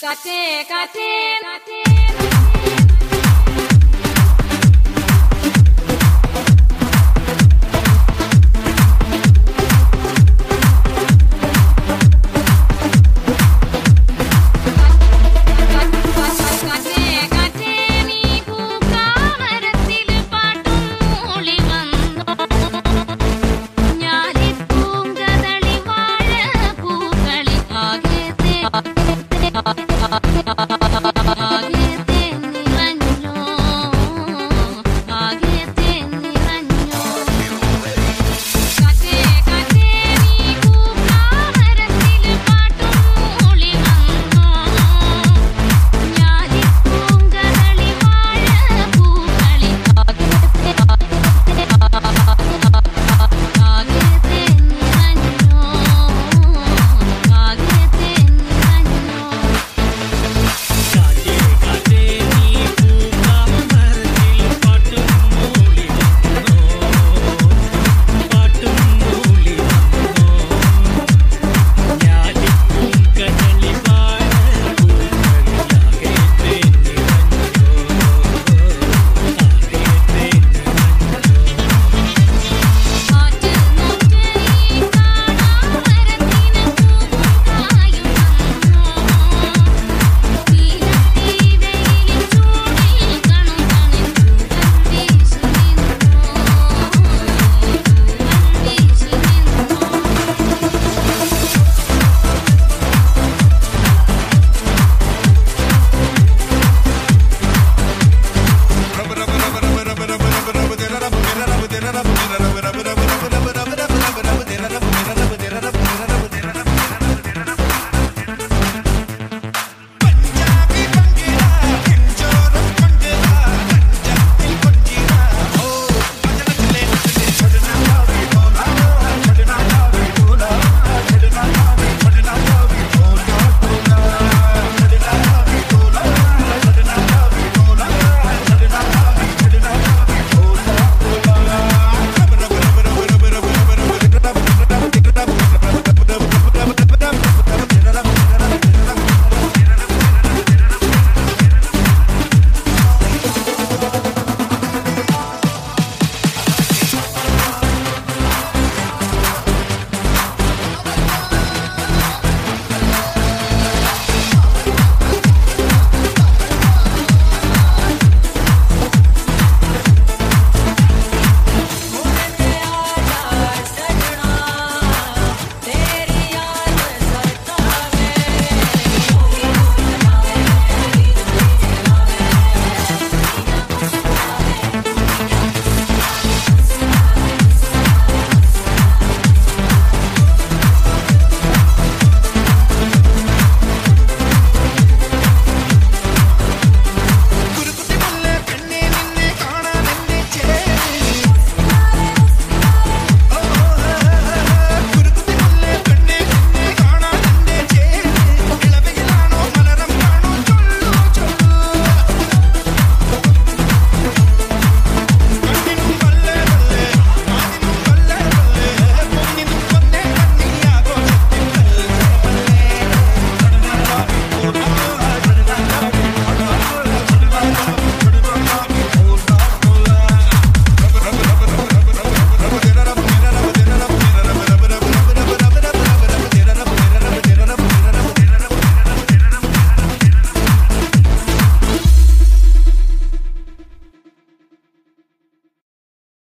Cut it, cut.